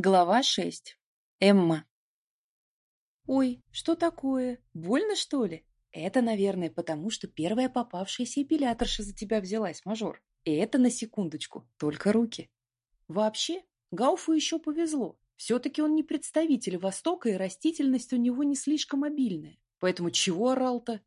Глава 6. Эмма. Ой, что такое? Больно, что ли? Это, наверное, потому что первая попавшаяся эпиляторша за тебя взялась, мажор. И это на секундочку, только руки. Вообще, Гауфу еще повезло. Все-таки он не представитель Востока, и растительность у него не слишком обильная. Поэтому чего орал-то?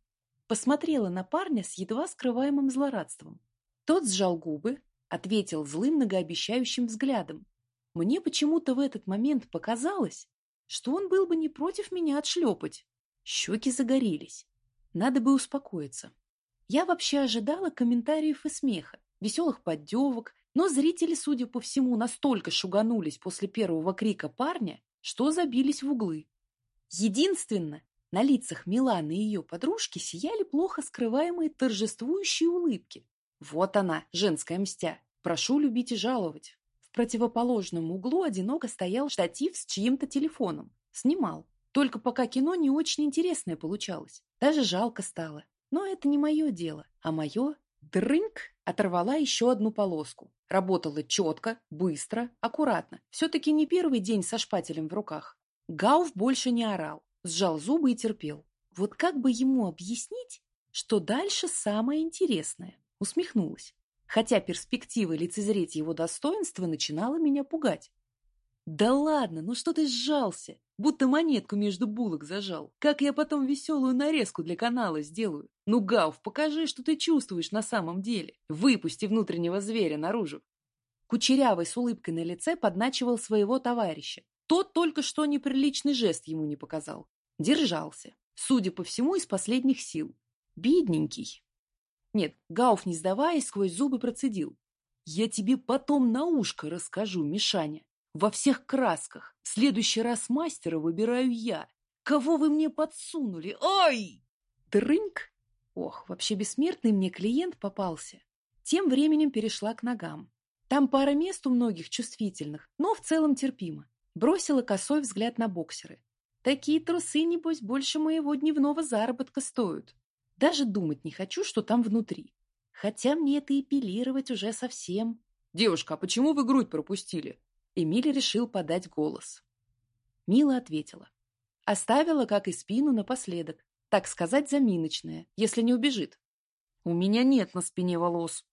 Посмотрела на парня с едва скрываемым злорадством. Тот сжал губы, ответил злым многообещающим взглядом, мне почему-то в этот момент показалось, что он был бы не против меня отшлепать. Щеки загорелись. Надо бы успокоиться. Я вообще ожидала комментариев и смеха, веселых поддевок, но зрители, судя по всему, настолько шуганулись после первого крика парня, что забились в углы. Единственно, на лицах Миланы и ее подружки сияли плохо скрываемые торжествующие улыбки. Вот она, женская мстя. Прошу любить и жаловать. В противоположном углу одиноко стоял штатив с чьим-то телефоном. Снимал. Только пока кино не очень интересное получалось. Даже жалко стало. Но это не мое дело. А мое... Дрынк оторвала еще одну полоску. Работала четко, быстро, аккуратно. Все-таки не первый день со шпателем в руках. Гауф больше не орал. Сжал зубы и терпел. Вот как бы ему объяснить, что дальше самое интересное? Усмехнулась хотя перспектива лицезреть его достоинства начинала меня пугать. «Да ладно, ну что ты сжался? Будто монетку между булок зажал. Как я потом веселую нарезку для канала сделаю? Ну, Гауф, покажи, что ты чувствуешь на самом деле. Выпусти внутреннего зверя наружу». Кучерявый с улыбкой на лице подначивал своего товарища. Тот только что неприличный жест ему не показал. Держался. Судя по всему, из последних сил. Бедненький. Нет, Гауф, не сдаваясь, сквозь зубы процедил. «Я тебе потом на ушко расскажу, Мишаня. Во всех красках. В следующий раз мастера выбираю я. Кого вы мне подсунули? Ой!» Трыньк! Ох, вообще бессмертный мне клиент попался. Тем временем перешла к ногам. Там пара мест у многих чувствительных, но в целом терпимо. Бросила косой взгляд на боксеры. Такие трусы, небось, больше моего дневного заработка стоят. Даже думать не хочу, что там внутри. Хотя мне это эпилировать уже совсем. «Девушка, а почему вы грудь пропустили?» Эмиль решил подать голос. Мила ответила. Оставила, как и спину, напоследок. Так сказать, заминочная, если не убежит. «У меня нет на спине волос».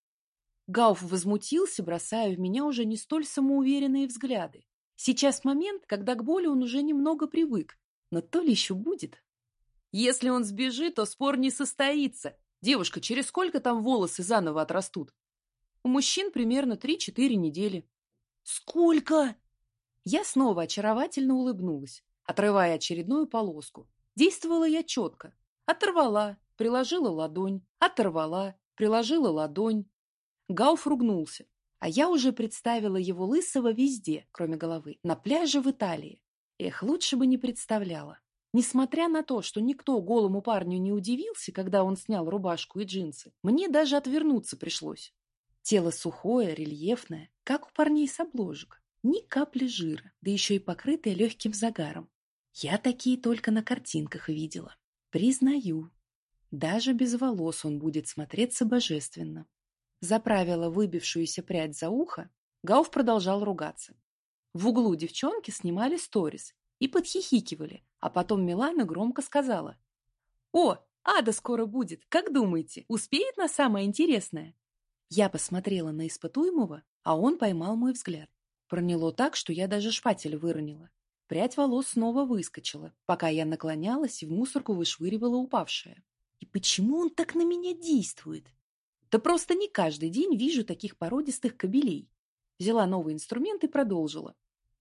Гауф возмутился, бросая в меня уже не столь самоуверенные взгляды. Сейчас момент, когда к боли он уже немного привык, но то ли еще будет. Если он сбежит, то спор не состоится. Девушка, через сколько там волосы заново отрастут? У мужчин примерно 3-4 недели. Сколько? Я снова очаровательно улыбнулась, отрывая очередную полоску. Действовала я четко. Оторвала, приложила ладонь, оторвала, приложила ладонь. Гауф ругнулся, а я уже представила его лысого везде, кроме головы, на пляже в Италии. Эх, лучше бы не представляла. Несмотря на то, что никто голому парню не удивился, когда он снял рубашку и джинсы, мне даже отвернуться пришлось. Тело сухое, рельефное, как у парней с обложек. Ни капли жира, да еще и покрытое легким загаром. Я такие только на картинках видела. Признаю, даже без волос он будет смотреться божественно. Заправила выбившуюся прядь за ухо, Гауф продолжал ругаться. В углу девчонки снимали сторис и подхихикивали, а потом Милана громко сказала. «О, Ада скоро будет, как думаете, успеет на самое интересное?» Я посмотрела на испытуемого, а он поймал мой взгляд. Проняло так, что я даже шпатель выронила. Прядь волос снова выскочила, пока я наклонялась и в мусорку вышвыривала упавшее. И почему он так на меня действует? Да просто не каждый день вижу таких породистых кобелей. Взяла новый инструмент и продолжила.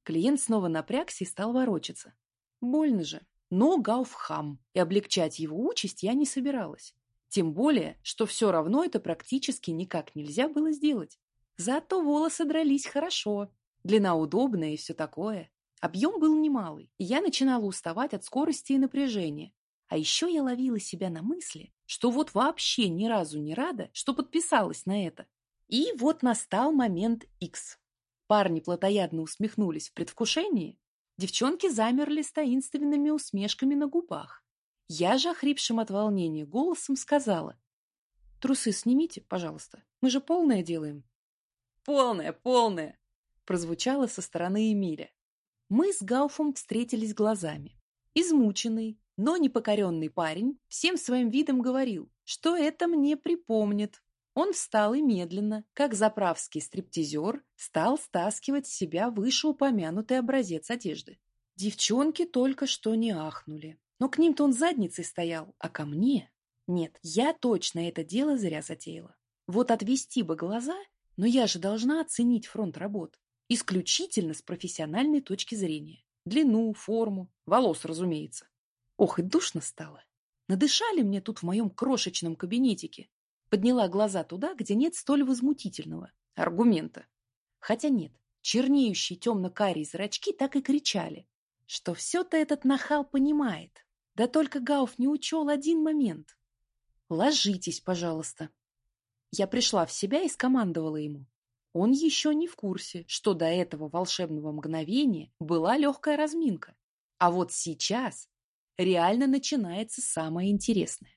Клиент снова напрягся и стал ворочаться. Больно же. Но Гауф хам, и облегчать его участь я не собиралась. Тем более, что все равно это практически никак нельзя было сделать. Зато волосы дрались хорошо, длина удобная и все такое. Объем был немалый, и я начинала уставать от скорости и напряжения. А еще я ловила себя на мысли, что вот вообще ни разу не рада, что подписалась на это. И вот настал момент X. Парни плотоядно усмехнулись в предвкушении. Девчонки замерли с таинственными усмешками на губах. Я же, охрипшим от волнения голосом, сказала. «Трусы снимите, пожалуйста. Мы же полное делаем». «Полное, полное!» прозвучало со стороны Эмиля. Мы с Гауфом встретились глазами. Измученный, но непокоренный парень всем своим видом говорил, что это мне припомнит. Он встал и медленно, как заправский стриптизер, стал стаскивать с себя вышеупомянутый образец одежды. Девчонки только что не ахнули. Но к ним-то он задницей стоял, а ко мне... Нет, я точно это дело зря затеяла. Вот отвести бы глаза, но я же должна оценить фронт работ. Исключительно с профессиональной точки зрения. Длину, форму, волос, разумеется. Ох, и душно стало. Надышали мне тут в моем крошечном кабинетике. Подняла глаза туда, где нет столь возмутительного аргумента. Хотя нет, чернеющие темно-карие зрачки так и кричали, что все-то этот нахал понимает. Да только Гауф не учел один момент. «Ложитесь, пожалуйста». Я пришла в себя и скомандовала ему. Он еще не в курсе, что до этого волшебного мгновения была легкая разминка. А вот сейчас реально начинается самое интересное.